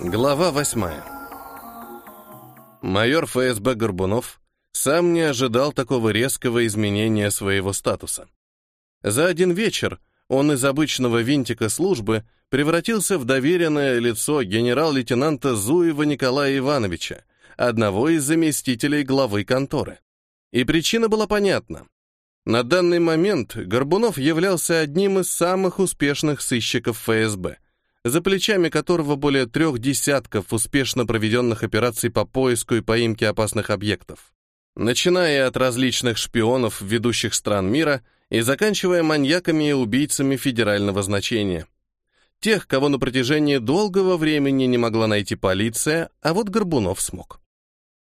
Глава восьмая. Майор ФСБ Горбунов сам не ожидал такого резкого изменения своего статуса. За один вечер он из обычного винтика службы превратился в доверенное лицо генерал-лейтенанта Зуева Николая Ивановича, одного из заместителей главы конторы. И причина была понятна. На данный момент Горбунов являлся одним из самых успешных сыщиков ФСБ – за плечами которого более трех десятков успешно проведенных операций по поиску и поимке опасных объектов. Начиная от различных шпионов ведущих стран мира и заканчивая маньяками и убийцами федерального значения. Тех, кого на протяжении долгого времени не могла найти полиция, а вот Горбунов смог.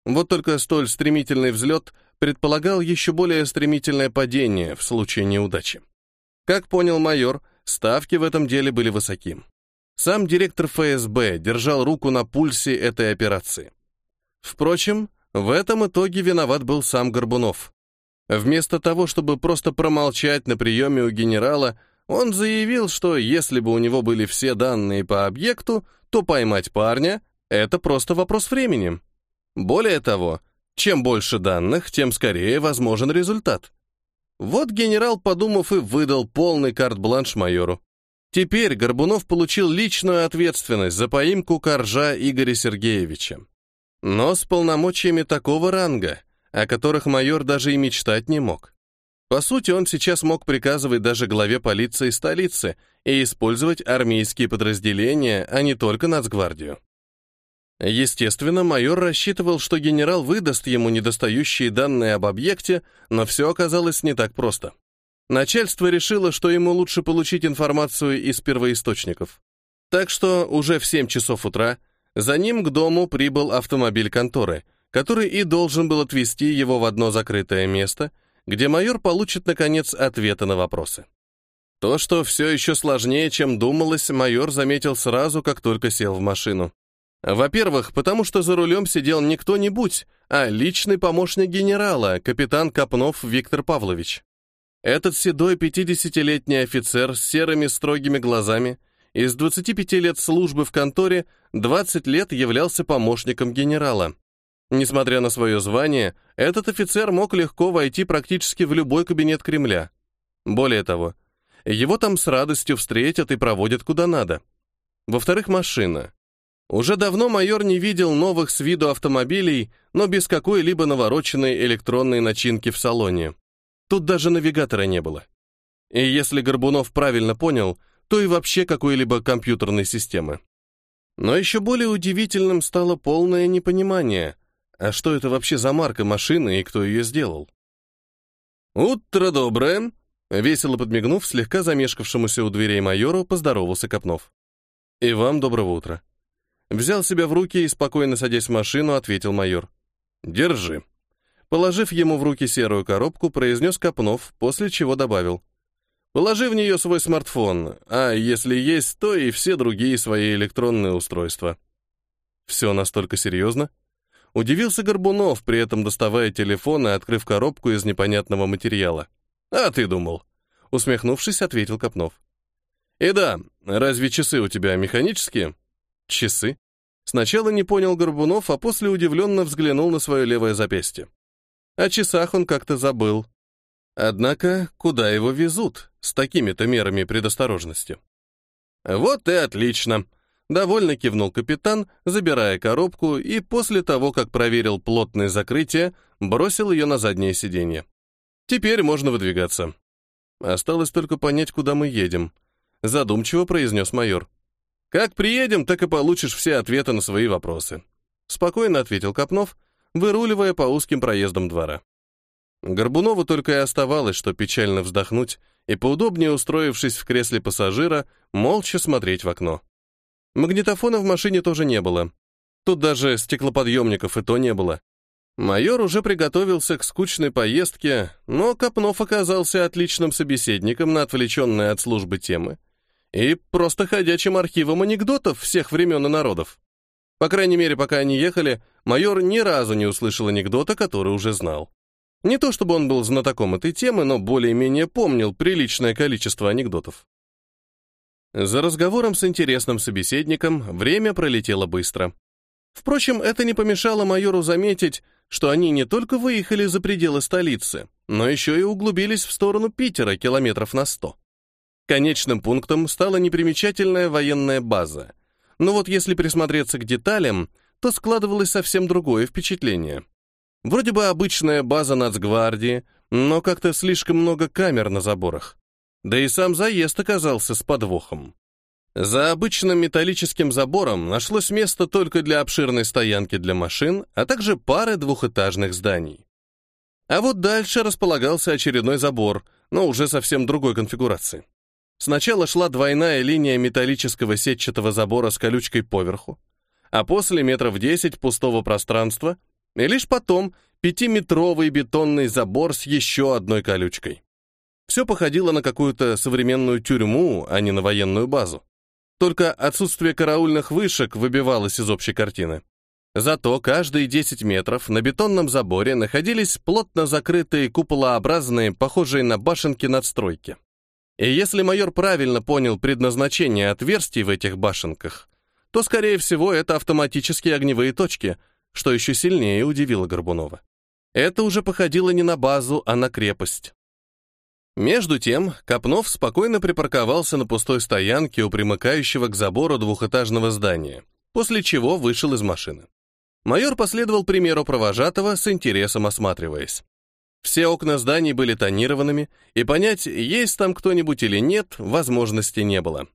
Вот только столь стремительный взлет предполагал еще более стремительное падение в случае неудачи. Как понял майор, ставки в этом деле были высоки. Сам директор ФСБ держал руку на пульсе этой операции. Впрочем, в этом итоге виноват был сам Горбунов. Вместо того, чтобы просто промолчать на приеме у генерала, он заявил, что если бы у него были все данные по объекту, то поймать парня — это просто вопрос времени. Более того, чем больше данных, тем скорее возможен результат. Вот генерал, подумав, и выдал полный карт-бланш майору. Теперь Горбунов получил личную ответственность за поимку коржа Игоря Сергеевича. Но с полномочиями такого ранга, о которых майор даже и мечтать не мог. По сути, он сейчас мог приказывать даже главе полиции столицы и использовать армейские подразделения, а не только Нацгвардию. Естественно, майор рассчитывал, что генерал выдаст ему недостающие данные об объекте, но все оказалось не так просто. Начальство решило, что ему лучше получить информацию из первоисточников. Так что уже в 7 часов утра за ним к дому прибыл автомобиль конторы, который и должен был отвезти его в одно закрытое место, где майор получит, наконец, ответы на вопросы. То, что все еще сложнее, чем думалось, майор заметил сразу, как только сел в машину. Во-первых, потому что за рулем сидел не кто-нибудь, а личный помощник генерала, капитан Копнов Виктор Павлович. Этот седой 50-летний офицер с серыми строгими глазами из 25 лет службы в конторе 20 лет являлся помощником генерала. Несмотря на свое звание, этот офицер мог легко войти практически в любой кабинет Кремля. Более того, его там с радостью встретят и проводят куда надо. Во-вторых, машина. Уже давно майор не видел новых с виду автомобилей, но без какой-либо навороченной электронной начинки в салоне. Тут даже навигатора не было. И если Горбунов правильно понял, то и вообще какой-либо компьютерной системы. Но еще более удивительным стало полное непонимание, а что это вообще за марка машины и кто ее сделал? «Утро доброе!» Весело подмигнув, слегка замешкавшемуся у дверей майору, поздоровался Копнов. «И вам доброго утра». Взял себя в руки и, спокойно садясь в машину, ответил майор. «Держи». Положив ему в руки серую коробку, произнес Копнов, после чего добавил. «Положи в нее свой смартфон, а если есть, то и все другие свои электронные устройства». «Все настолько серьезно?» Удивился Горбунов, при этом доставая телефон и открыв коробку из непонятного материала. «А ты думал?» Усмехнувшись, ответил Копнов. «И да, разве часы у тебя механические?» «Часы?» Сначала не понял Горбунов, а после удивленно взглянул на свое левое запястье. О часах он как-то забыл. Однако, куда его везут с такими-то мерами предосторожности? Вот и отлично. Довольно кивнул капитан, забирая коробку, и после того, как проверил плотное закрытие, бросил ее на заднее сиденье. Теперь можно выдвигаться. Осталось только понять, куда мы едем. Задумчиво произнес майор. Как приедем, так и получишь все ответы на свои вопросы. Спокойно ответил Копнов, выруливая по узким проездам двора. Горбунову только и оставалось, что печально вздохнуть и, поудобнее устроившись в кресле пассажира, молча смотреть в окно. Магнитофона в машине тоже не было. Тут даже стеклоподъемников и то не было. Майор уже приготовился к скучной поездке, но Копнов оказался отличным собеседником на отвлеченные от службы темы и просто ходячим архивом анекдотов всех времен и народов. По крайней мере, пока они ехали, майор ни разу не услышал анекдота, который уже знал. Не то чтобы он был знатоком этой темы, но более-менее помнил приличное количество анекдотов. За разговором с интересным собеседником время пролетело быстро. Впрочем, это не помешало майору заметить, что они не только выехали за пределы столицы, но еще и углубились в сторону Питера километров на сто. Конечным пунктом стала непримечательная военная база. Но вот если присмотреться к деталям, то складывалось совсем другое впечатление. Вроде бы обычная база нацгвардии, но как-то слишком много камер на заборах. Да и сам заезд оказался с подвохом. За обычным металлическим забором нашлось место только для обширной стоянки для машин, а также пары двухэтажных зданий. А вот дальше располагался очередной забор, но уже совсем другой конфигурации. Сначала шла двойная линия металлического сетчатого забора с колючкой поверху, а после метров 10 пустого пространства, и лишь потом пятиметровый бетонный забор с еще одной колючкой. Все походило на какую-то современную тюрьму, а не на военную базу. Только отсутствие караульных вышек выбивалось из общей картины. Зато каждые 10 метров на бетонном заборе находились плотно закрытые куполообразные, похожие на башенки надстройки. И если майор правильно понял предназначение отверстий в этих башенках, то, скорее всего, это автоматические огневые точки, что еще сильнее удивило Горбунова. Это уже походило не на базу, а на крепость. Между тем, Копнов спокойно припарковался на пустой стоянке у примыкающего к забору двухэтажного здания, после чего вышел из машины. Майор последовал примеру провожатого, с интересом осматриваясь. Все окна зданий были тонированными, и понять, есть там кто-нибудь или нет, возможности не было.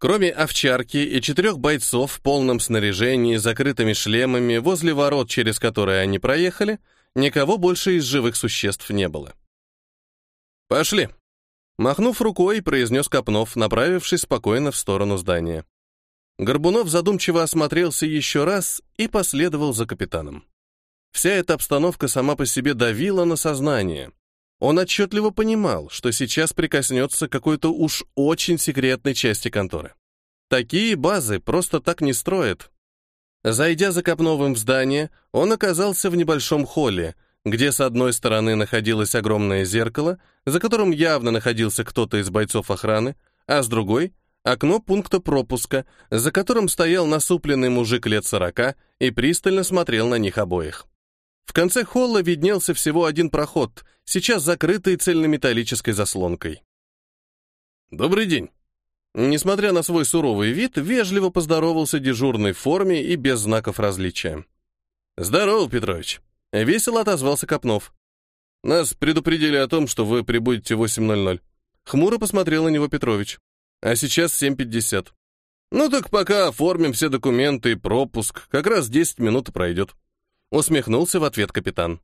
Кроме овчарки и четырех бойцов в полном снаряжении, закрытыми шлемами, возле ворот, через которые они проехали, никого больше из живых существ не было. «Пошли!» Махнув рукой, произнес Копнов, направившись спокойно в сторону здания. Горбунов задумчиво осмотрелся еще раз и последовал за капитаном. Вся эта обстановка сама по себе давила на сознание. Он отчетливо понимал, что сейчас прикоснется к какой-то уж очень секретной части конторы. Такие базы просто так не строят. Зайдя за Копновым в здание, он оказался в небольшом холле, где с одной стороны находилось огромное зеркало, за которым явно находился кто-то из бойцов охраны, а с другой — окно пункта пропуска, за которым стоял насупленный мужик лет сорока и пристально смотрел на них обоих. В конце холла виднелся всего один проход, сейчас закрытый цельнометаллической заслонкой. «Добрый день!» Несмотря на свой суровый вид, вежливо поздоровался дежурный в форме и без знаков различия. «Здорово, Петрович!» — весело отозвался Копнов. «Нас предупредили о том, что вы прибудете в 8.00». Хмуро посмотрел на него Петрович. «А сейчас 7.50. Ну так пока оформим все документы и пропуск, как раз 10 минут пройдет». Усмехнулся в ответ капитан.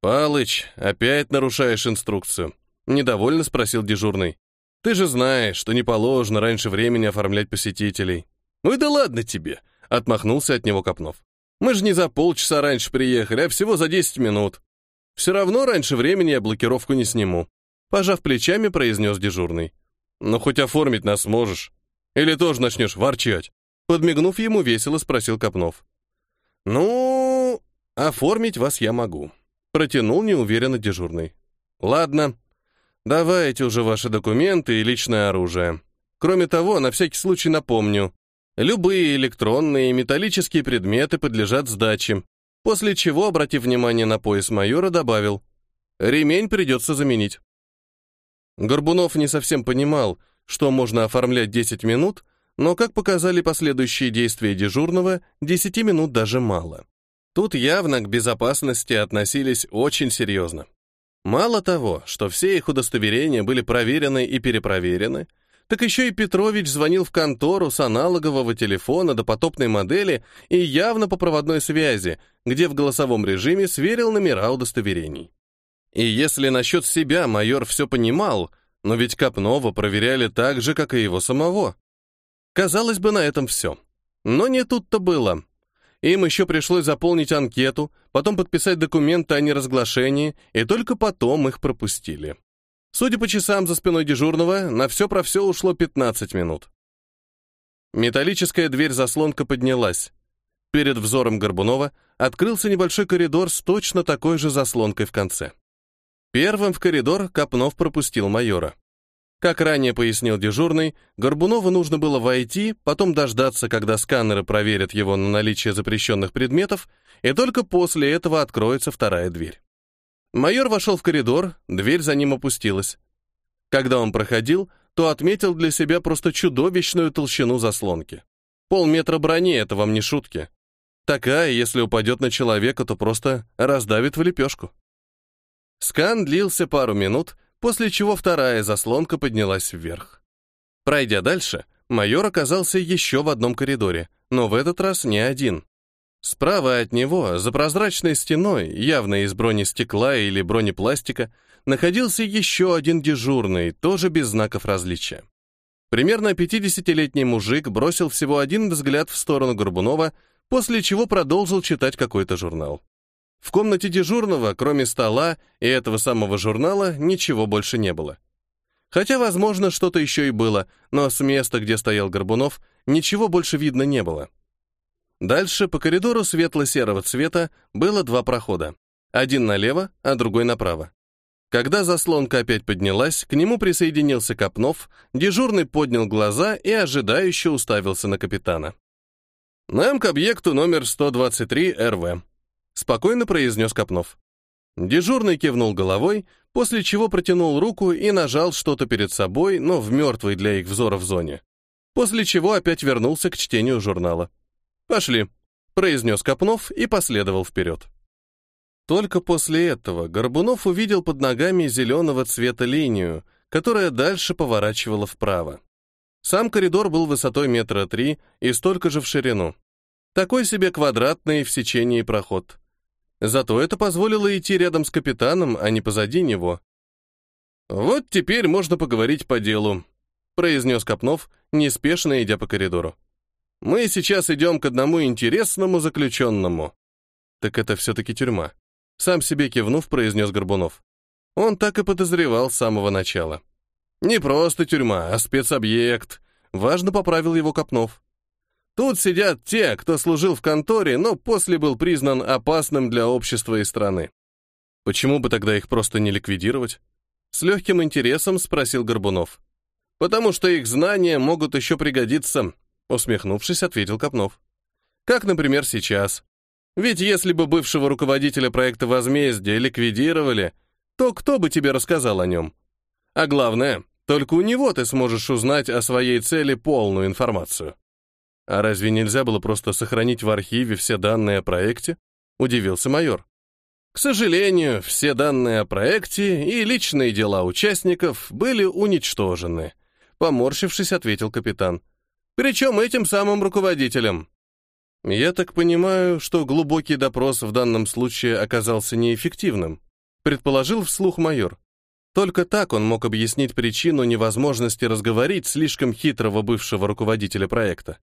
«Палыч, опять нарушаешь инструкцию?» Недовольно спросил дежурный. «Ты же знаешь, что не положено раньше времени оформлять посетителей». «Ну и да ладно тебе!» — отмахнулся от него Копнов. «Мы же не за полчаса раньше приехали, а всего за 10 минут. Все равно раньше времени я блокировку не сниму», — пожав плечами, произнес дежурный. «Ну хоть оформить нас сможешь. Или тоже начнешь ворчать?» Подмигнув ему, весело спросил Копнов. «Ну, «Оформить вас я могу», — протянул неуверенно дежурный. «Ладно, давайте уже ваши документы и личное оружие. Кроме того, на всякий случай напомню, любые электронные и металлические предметы подлежат сдаче, после чего, обратив внимание на пояс майора, добавил, «Ремень придется заменить». Горбунов не совсем понимал, что можно оформлять 10 минут, но, как показали последующие действия дежурного, 10 минут даже мало. Тут явно к безопасности относились очень серьезно. Мало того, что все их удостоверения были проверены и перепроверены, так еще и Петрович звонил в контору с аналогового телефона до потопной модели и явно по проводной связи, где в голосовом режиме сверил номера удостоверений. И если насчет себя майор все понимал, но ведь Копнова проверяли так же, как и его самого. Казалось бы, на этом все. Но не тут-то было. Им еще пришлось заполнить анкету, потом подписать документы о неразглашении, и только потом их пропустили. Судя по часам за спиной дежурного, на все про все ушло 15 минут. Металлическая дверь-заслонка поднялась. Перед взором Горбунова открылся небольшой коридор с точно такой же заслонкой в конце. Первым в коридор Копнов пропустил майора. Как ранее пояснил дежурный, Горбунову нужно было войти, потом дождаться, когда сканеры проверят его на наличие запрещенных предметов, и только после этого откроется вторая дверь. Майор вошел в коридор, дверь за ним опустилась. Когда он проходил, то отметил для себя просто чудовищную толщину заслонки. Полметра брони — это вам не шутки. Такая, если упадет на человека, то просто раздавит в лепешку. Скан длился пару минут, после чего вторая заслонка поднялась вверх. Пройдя дальше, майор оказался еще в одном коридоре, но в этот раз не один. Справа от него, за прозрачной стеной, явно из бронестекла или бронепластика, находился еще один дежурный, тоже без знаков различия. Примерно 50-летний мужик бросил всего один взгляд в сторону Горбунова, после чего продолжил читать какой-то журнал. В комнате дежурного, кроме стола и этого самого журнала, ничего больше не было. Хотя, возможно, что-то еще и было, но с места, где стоял Горбунов, ничего больше видно не было. Дальше по коридору светло-серого цвета было два прохода. Один налево, а другой направо. Когда заслонка опять поднялась, к нему присоединился Копнов, дежурный поднял глаза и ожидающе уставился на капитана. «Нам к объекту номер 123 РВ», — спокойно произнес Копнов. Дежурный кивнул головой, после чего протянул руку и нажал что-то перед собой, но в мертвой для их взоров зоне. После чего опять вернулся к чтению журнала. «Пошли», — произнес Копнов и последовал вперед. Только после этого Горбунов увидел под ногами зеленого цвета линию, которая дальше поворачивала вправо. Сам коридор был высотой метра три и столько же в ширину. Такой себе квадратный в сечении проход. Зато это позволило идти рядом с капитаном, а не позади него. «Вот теперь можно поговорить по делу», — произнес Копнов, неспешно идя по коридору. «Мы сейчас идем к одному интересному заключенному». «Так это все-таки тюрьма», — сам себе кивнув, произнес Горбунов. Он так и подозревал с самого начала. Не просто тюрьма, а спецобъект. Важно поправил его Копнов. Тут сидят те, кто служил в конторе, но после был признан опасным для общества и страны. Почему бы тогда их просто не ликвидировать? С легким интересом спросил Горбунов. Потому что их знания могут еще пригодиться, усмехнувшись, ответил Копнов. Как, например, сейчас. Ведь если бы бывшего руководителя проекта «Возмездие» ликвидировали, то кто бы тебе рассказал о нем? А главное, только у него ты сможешь узнать о своей цели полную информацию. А разве нельзя было просто сохранить в архиве все данные о проекте? Удивился майор. К сожалению, все данные о проекте и личные дела участников были уничтожены. Поморщившись, ответил капитан. Причем этим самым руководителем. Я так понимаю, что глубокий допрос в данном случае оказался неэффективным, предположил вслух майор. Только так он мог объяснить причину невозможности разговорить слишком хитрого бывшего руководителя проекта.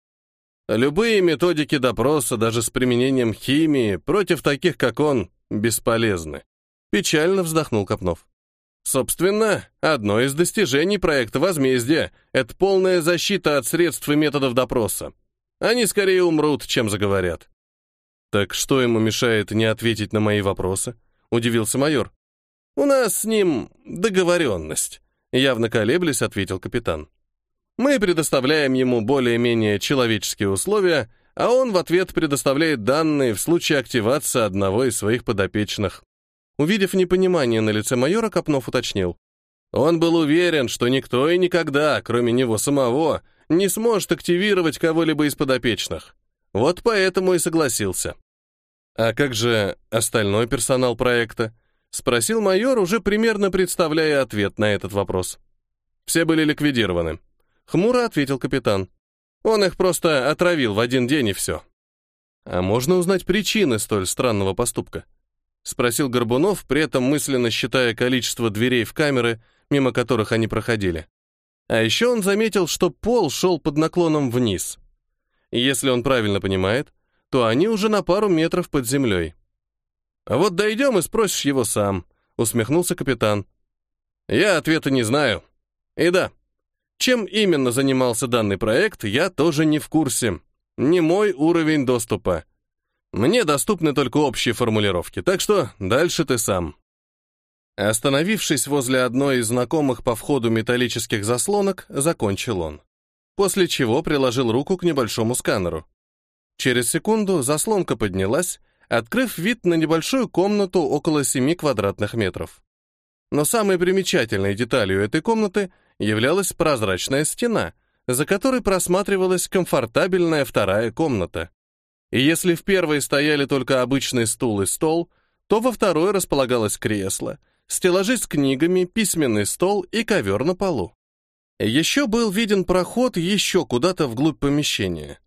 Любые методики допроса, даже с применением химии, против таких, как он, бесполезны. Печально вздохнул Копнов. Собственно, одно из достижений проекта «Возмездие» — это полная защита от средств и методов допроса. Они скорее умрут, чем заговорят. «Так что ему мешает не ответить на мои вопросы?» — удивился майор. «У нас с ним договоренность», — явно колеблясь, ответил капитан. «Мы предоставляем ему более-менее человеческие условия, а он в ответ предоставляет данные в случае активации одного из своих подопечных». Увидев непонимание на лице майора, Копнов уточнил. Он был уверен, что никто и никогда, кроме него самого, не сможет активировать кого-либо из подопечных. Вот поэтому и согласился. А как же остальной персонал проекта? Спросил майор, уже примерно представляя ответ на этот вопрос. Все были ликвидированы. Хмуро ответил капитан. Он их просто отравил в один день и все. А можно узнать причины столь странного поступка? Спросил Горбунов, при этом мысленно считая количество дверей в камеры, мимо которых они проходили. А еще он заметил, что пол шел под наклоном вниз. Если он правильно понимает, то они уже на пару метров под землей. «А вот дойдем и спросишь его сам», — усмехнулся капитан. «Я ответа не знаю. И да, чем именно занимался данный проект, я тоже не в курсе. Не мой уровень доступа. Мне доступны только общие формулировки, так что дальше ты сам». Остановившись возле одной из знакомых по входу металлических заслонок, закончил он. После чего приложил руку к небольшому сканеру. Через секунду заслонка поднялась, открыв вид на небольшую комнату около 7 квадратных метров. Но самой примечательной деталью этой комнаты являлась прозрачная стена, за которой просматривалась комфортабельная вторая комната. И если в первой стояли только обычный стул и стол, то во второй располагалось кресло, стеллажи с книгами, письменный стол и ковер на полу. Еще был виден проход еще куда-то вглубь помещения.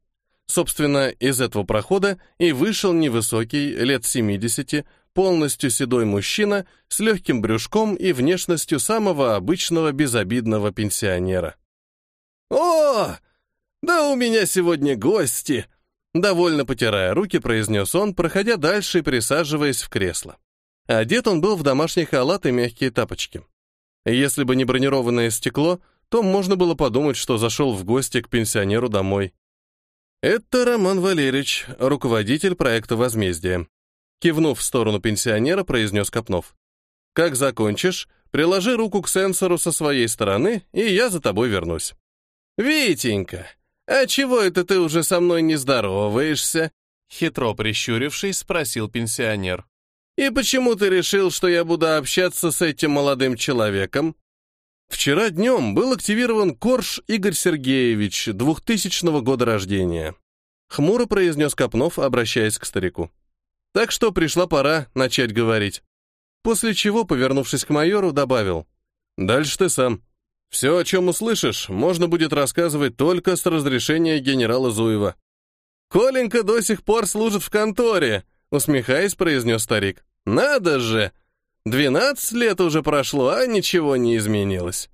Собственно, из этого прохода и вышел невысокий, лет 70, полностью седой мужчина с легким брюшком и внешностью самого обычного безобидного пенсионера. «О, да у меня сегодня гости!» Довольно потирая руки, произнес он, проходя дальше и присаживаясь в кресло. Одет он был в домашний халат и мягкие тапочки. Если бы не бронированное стекло, то можно было подумать, что зашел в гости к пенсионеру домой. Это Роман Валерьевич, руководитель проекта «Возмездие». Кивнув в сторону пенсионера, произнес Копнов. «Как закончишь, приложи руку к сенсору со своей стороны, и я за тобой вернусь». «Витенька, а чего это ты уже со мной не здороваешься?» Хитро прищурившись, спросил пенсионер. «И почему ты решил, что я буду общаться с этим молодым человеком?» Вчера днем был активирован Корж Игорь Сергеевич, 2000 года рождения. Хмуро произнес Копнов, обращаясь к старику. Так что пришла пора начать говорить. После чего, повернувшись к майору, добавил. «Дальше ты сам. Все, о чем услышишь, можно будет рассказывать только с разрешения генерала Зуева». «Коленька до сих пор служит в конторе», — усмехаясь, произнес старик. «Надо же! Двенадцать лет уже прошло, а ничего не изменилось.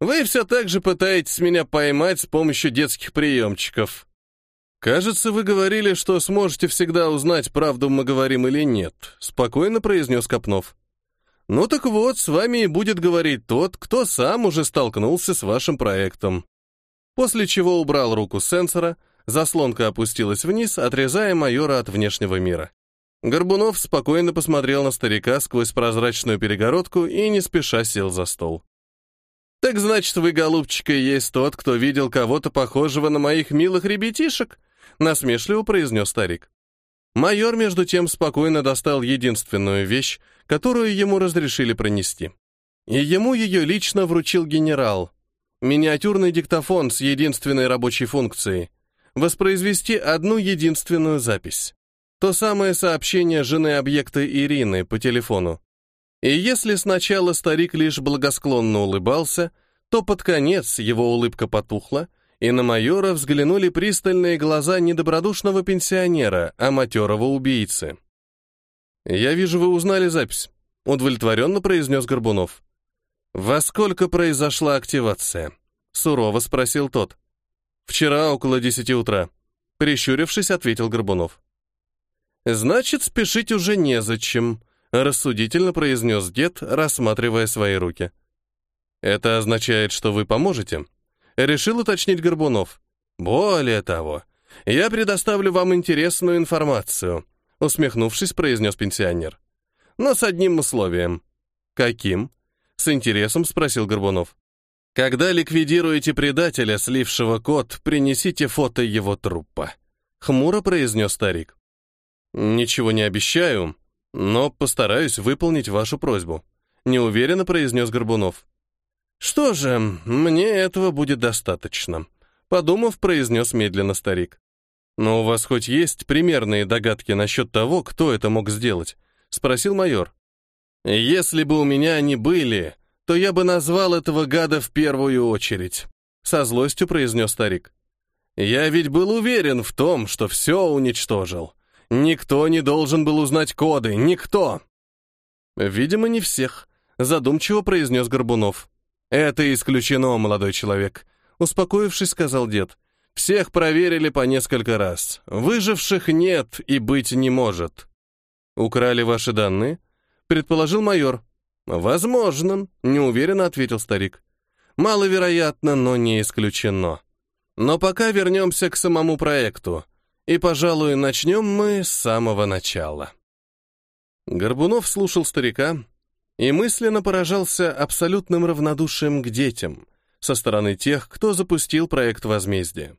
Вы все так же пытаетесь меня поймать с помощью детских приемчиков». «Кажется, вы говорили, что сможете всегда узнать, правду мы говорим или нет», — спокойно произнес Копнов. «Ну так вот, с вами и будет говорить тот, кто сам уже столкнулся с вашим проектом». После чего убрал руку с сенсора, заслонка опустилась вниз, отрезая майора от внешнего мира. Горбунов спокойно посмотрел на старика сквозь прозрачную перегородку и не спеша сел за стол. «Так значит, вы, голубчик, и есть тот, кто видел кого-то похожего на моих милых ребятишек?» Насмешливо произнес старик. Майор, между тем, спокойно достал единственную вещь, которую ему разрешили пронести. И ему ее лично вручил генерал. Миниатюрный диктофон с единственной рабочей функцией. Воспроизвести одну единственную запись. То самое сообщение жены объекта Ирины по телефону. И если сначала старик лишь благосклонно улыбался, то под конец его улыбка потухла, и на майора взглянули пристальные глаза недобродушного пенсионера, а матерого убийцы. «Я вижу, вы узнали запись», — удовлетворенно произнес Горбунов. «Во сколько произошла активация?» — сурово спросил тот. «Вчера около десяти утра», — прищурившись, ответил Горбунов. «Значит, спешить уже незачем», — рассудительно произнес дед, рассматривая свои руки. «Это означает, что вы поможете?» Решил уточнить Горбунов. «Более того, я предоставлю вам интересную информацию», усмехнувшись, произнес пенсионер. «Но с одним условием». «Каким?» С интересом спросил Горбунов. «Когда ликвидируете предателя, слившего код, принесите фото его трупа», хмуро произнес старик. «Ничего не обещаю, но постараюсь выполнить вашу просьбу», неуверенно произнес Горбунов. «Что же, мне этого будет достаточно», — подумав, произнес медленно старик. «Но у вас хоть есть примерные догадки насчет того, кто это мог сделать?» — спросил майор. «Если бы у меня они были, то я бы назвал этого гада в первую очередь», — со злостью произнес старик. «Я ведь был уверен в том, что все уничтожил. Никто не должен был узнать коды, никто!» «Видимо, не всех», — задумчиво произнес Горбунов. «Это исключено, молодой человек», — успокоившись, сказал дед. «Всех проверили по несколько раз. Выживших нет и быть не может». «Украли ваши данные?» — предположил майор. «Возможно», — неуверенно ответил старик. «Маловероятно, но не исключено. Но пока вернемся к самому проекту. И, пожалуй, начнем мы с самого начала». Горбунов слушал старика, и мысленно поражался абсолютным равнодушием к детям со стороны тех, кто запустил проект возмездия.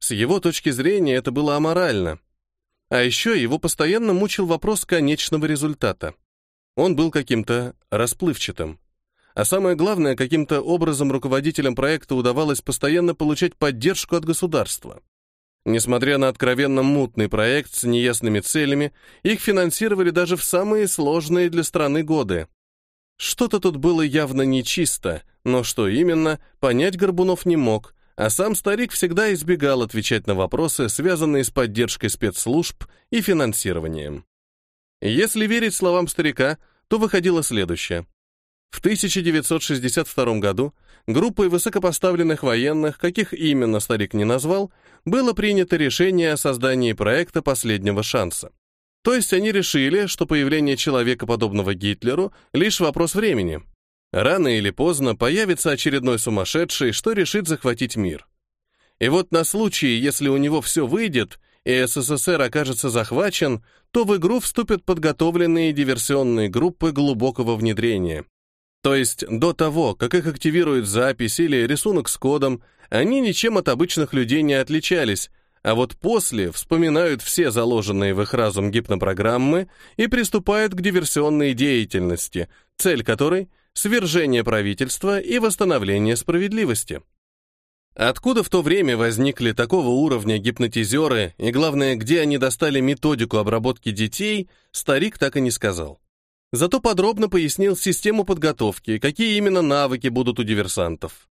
С его точки зрения это было аморально. А еще его постоянно мучил вопрос конечного результата. Он был каким-то расплывчатым. А самое главное, каким-то образом руководителям проекта удавалось постоянно получать поддержку от государства. Несмотря на откровенно мутный проект с неясными целями, их финансировали даже в самые сложные для страны годы. Что-то тут было явно нечисто, но что именно, понять Горбунов не мог, а сам старик всегда избегал отвечать на вопросы, связанные с поддержкой спецслужб и финансированием. Если верить словам старика, то выходило следующее. В 1962 году группой высокопоставленных военных, каких именно старик не назвал, было принято решение о создании проекта «Последнего шанса». То есть они решили, что появление человека, подобного Гитлеру, лишь вопрос времени. Рано или поздно появится очередной сумасшедший, что решит захватить мир. И вот на случай, если у него все выйдет, и СССР окажется захвачен, то в игру вступят подготовленные диверсионные группы глубокого внедрения. То есть до того, как их активируют запись или рисунок с кодом, они ничем от обычных людей не отличались, а вот после вспоминают все заложенные в их разум гипнопрограммы и приступают к диверсионной деятельности, цель которой — свержение правительства и восстановление справедливости. Откуда в то время возникли такого уровня гипнотизеры и, главное, где они достали методику обработки детей, старик так и не сказал. Зато подробно пояснил систему подготовки, какие именно навыки будут у диверсантов.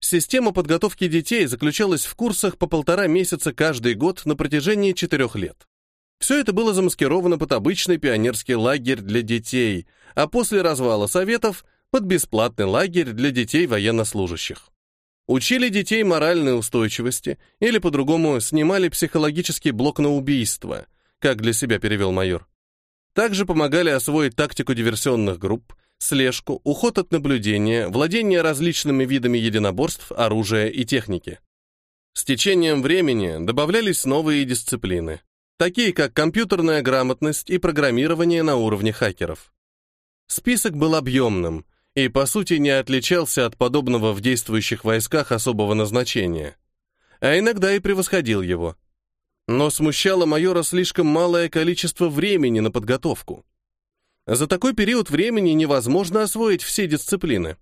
Система подготовки детей заключалась в курсах по полтора месяца каждый год на протяжении четырех лет. Все это было замаскировано под обычный пионерский лагерь для детей, а после развала Советов — под бесплатный лагерь для детей военнослужащих. Учили детей моральной устойчивости или, по-другому, снимали психологический блок на убийство, как для себя перевел майор. Также помогали освоить тактику диверсионных групп, слежку, уход от наблюдения, владение различными видами единоборств, оружия и техники. С течением времени добавлялись новые дисциплины, такие как компьютерная грамотность и программирование на уровне хакеров. Список был объемным и, по сути, не отличался от подобного в действующих войсках особого назначения, а иногда и превосходил его – но смущало майора слишком малое количество времени на подготовку. За такой период времени невозможно освоить все дисциплины.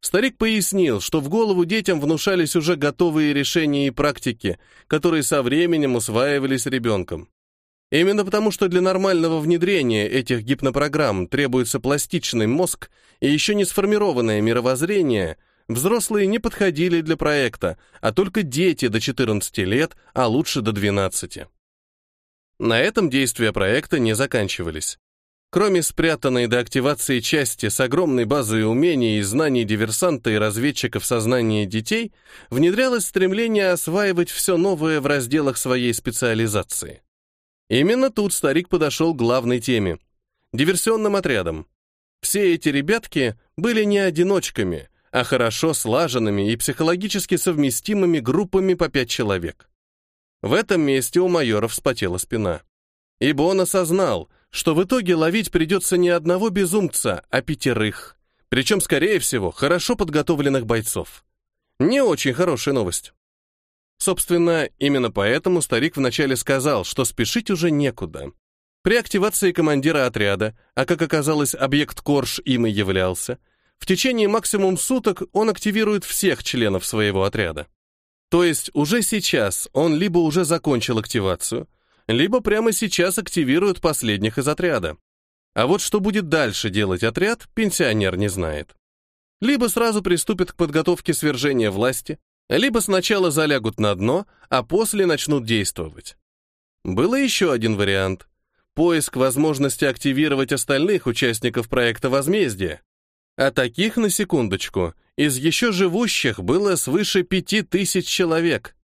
Старик пояснил, что в голову детям внушались уже готовые решения и практики, которые со временем усваивались ребенком. Именно потому, что для нормального внедрения этих гипнопрограмм требуется пластичный мозг и еще не сформированное мировоззрение, Взрослые не подходили для проекта, а только дети до 14 лет, а лучше до 12. На этом действия проекта не заканчивались. Кроме спрятанной до активации части с огромной базой умений и знаний диверсанта и разведчика в сознании детей, внедрялось стремление осваивать все новое в разделах своей специализации. Именно тут старик подошел к главной теме — диверсионным отрядам. Все эти ребятки были не одиночками — а хорошо слаженными и психологически совместимыми группами по пять человек. В этом месте у майора вспотела спина. Ибо он осознал, что в итоге ловить придется не одного безумца, а пятерых. Причем, скорее всего, хорошо подготовленных бойцов. Не очень хорошая новость. Собственно, именно поэтому старик вначале сказал, что спешить уже некуда. При активации командира отряда, а как оказалось, объект Корж им и являлся, в течение максимум суток он активирует всех членов своего отряда. То есть уже сейчас он либо уже закончил активацию, либо прямо сейчас активирует последних из отряда. А вот что будет дальше делать отряд, пенсионер не знает. Либо сразу приступит к подготовке свержения власти, либо сначала залягут на дно, а после начнут действовать. Был еще один вариант — поиск возможности активировать остальных участников проекта возмездия. А таких, на секундочку, из еще живущих было свыше пяти тысяч человек.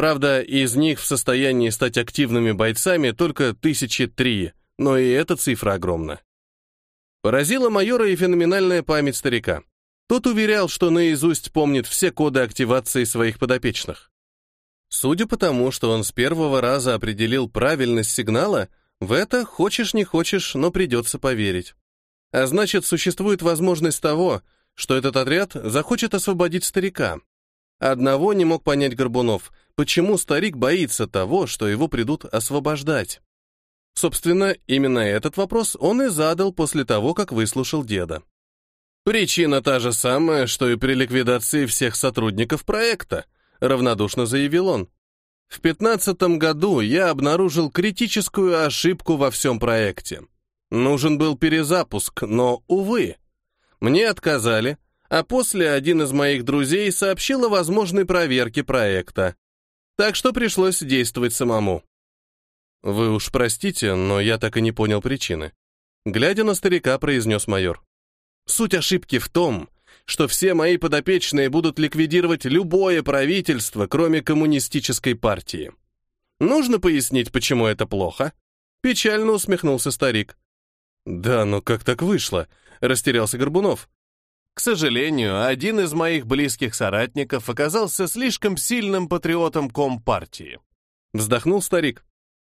Правда, из них в состоянии стать активными бойцами только тысячи три, но и эта цифра огромна. Поразила майора и феноменальная память старика. Тот уверял, что наизусть помнит все коды активации своих подопечных. Судя по тому, что он с первого раза определил правильность сигнала, в это, хочешь не хочешь, но придется поверить. А значит, существует возможность того, что этот отряд захочет освободить старика. Одного не мог понять Горбунов, почему старик боится того, что его придут освобождать. Собственно, именно этот вопрос он и задал после того, как выслушал деда. «Причина та же самая, что и при ликвидации всех сотрудников проекта», равнодушно заявил он. В пятнадцатом году я обнаружил критическую ошибку во всем проекте. Нужен был перезапуск, но, увы, мне отказали, а после один из моих друзей сообщил о возможной проверке проекта. Так что пришлось действовать самому. Вы уж простите, но я так и не понял причины. Глядя на старика, произнес майор. Суть ошибки в том, что все мои подопечные будут ликвидировать любое правительство, кроме коммунистической партии. Нужно пояснить, почему это плохо? Печально усмехнулся старик. Да, но как так вышло? Растерялся Горбунов. К сожалению, один из моих близких соратников оказался слишком сильным патриотом Компартии. Вздохнул старик.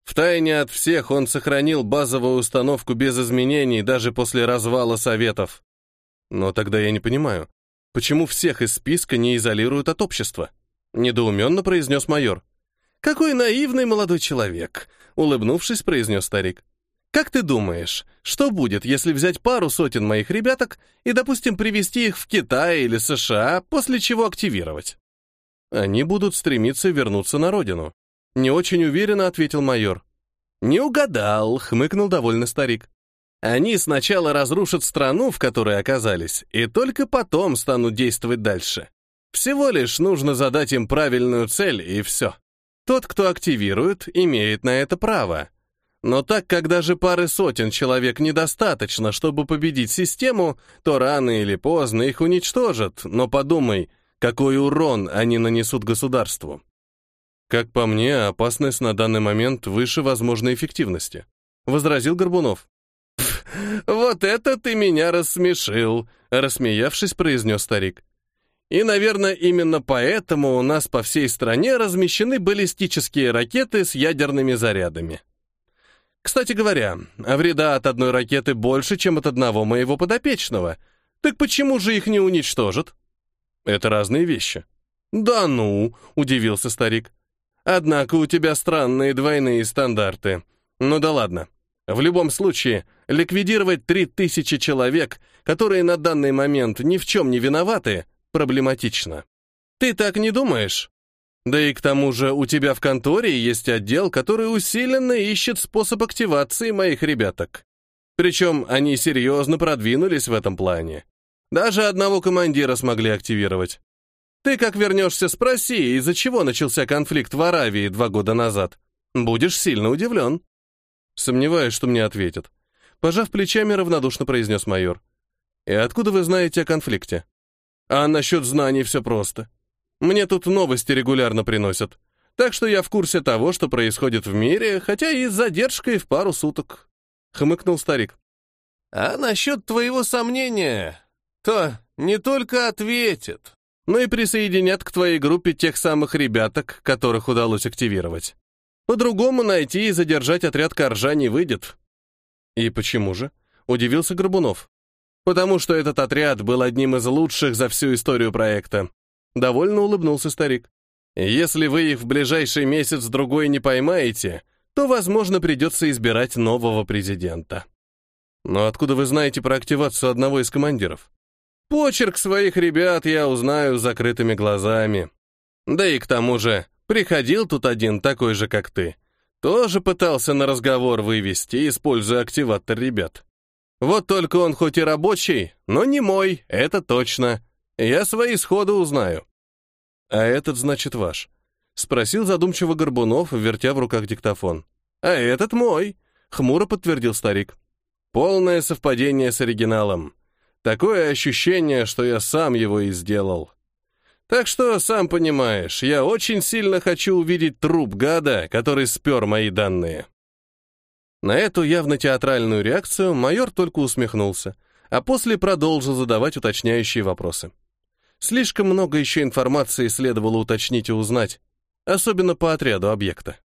Втайне от всех он сохранил базовую установку без изменений даже после развала Советов. Но тогда я не понимаю, почему всех из списка не изолируют от общества? Недоуменно произнес майор. Какой наивный молодой человек, улыбнувшись, произнес старик. Как ты думаешь, что будет, если взять пару сотен моих ребяток и, допустим, привести их в Китай или США, после чего активировать? Они будут стремиться вернуться на родину. Не очень уверенно ответил майор. Не угадал, хмыкнул довольно старик. Они сначала разрушат страну, в которой оказались, и только потом станут действовать дальше. Всего лишь нужно задать им правильную цель, и все. Тот, кто активирует, имеет на это право. Но так как даже пары сотен человек недостаточно, чтобы победить систему, то рано или поздно их уничтожат, но подумай, какой урон они нанесут государству. Как по мне, опасность на данный момент выше возможной эффективности, возразил Горбунов. «Вот это ты меня рассмешил», — рассмеявшись, произнес старик. «И, наверное, именно поэтому у нас по всей стране размещены баллистические ракеты с ядерными зарядами. Кстати говоря, вреда от одной ракеты больше, чем от одного моего подопечного. Так почему же их не уничтожат?» «Это разные вещи». «Да ну», — удивился старик. «Однако у тебя странные двойные стандарты. Ну да ладно. В любом случае, ликвидировать 3000 человек, которые на данный момент ни в чем не виноваты, проблематично. Ты так не думаешь? Да и к тому же у тебя в конторе есть отдел, который усиленно ищет способ активации моих ребяток. Причем они серьезно продвинулись в этом плане. Даже одного командира смогли активировать. Ты как вернешься, спроси, из-за чего начался конфликт в Аравии два года назад. Будешь сильно удивлен. Сомневаюсь, что мне ответят. Пожав плечами, равнодушно произнес майор. И откуда вы знаете о конфликте? А насчет знаний все просто. Мне тут новости регулярно приносят. Так что я в курсе того, что происходит в мире, хотя и с задержкой в пару суток. Хмыкнул старик. А насчет твоего сомнения, то не только ответят, но и присоединят к твоей группе тех самых ребяток, которых удалось активировать. По-другому найти и задержать отряд Коржа не выйдет. И почему же? Удивился Горбунов. Потому что этот отряд был одним из лучших за всю историю проекта. Довольно улыбнулся старик. Если вы их в ближайший месяц-другой не поймаете, то, возможно, придется избирать нового президента. Но откуда вы знаете про активацию одного из командиров? Почерк своих ребят я узнаю закрытыми глазами. Да и к тому же, Приходил тут один, такой же, как ты. Тоже пытался на разговор вывести, используя активатор ребят. Вот только он хоть и рабочий, но не мой, это точно. Я свои сходы узнаю. А этот, значит, ваш? Спросил задумчиво Горбунов, вертя в руках диктофон. А этот мой, хмуро подтвердил старик. Полное совпадение с оригиналом. Такое ощущение, что я сам его и сделал. Так что, сам понимаешь, я очень сильно хочу увидеть труп гада, который спер мои данные». На эту явно театральную реакцию майор только усмехнулся, а после продолжил задавать уточняющие вопросы. Слишком много еще информации следовало уточнить и узнать, особенно по отряду объекта.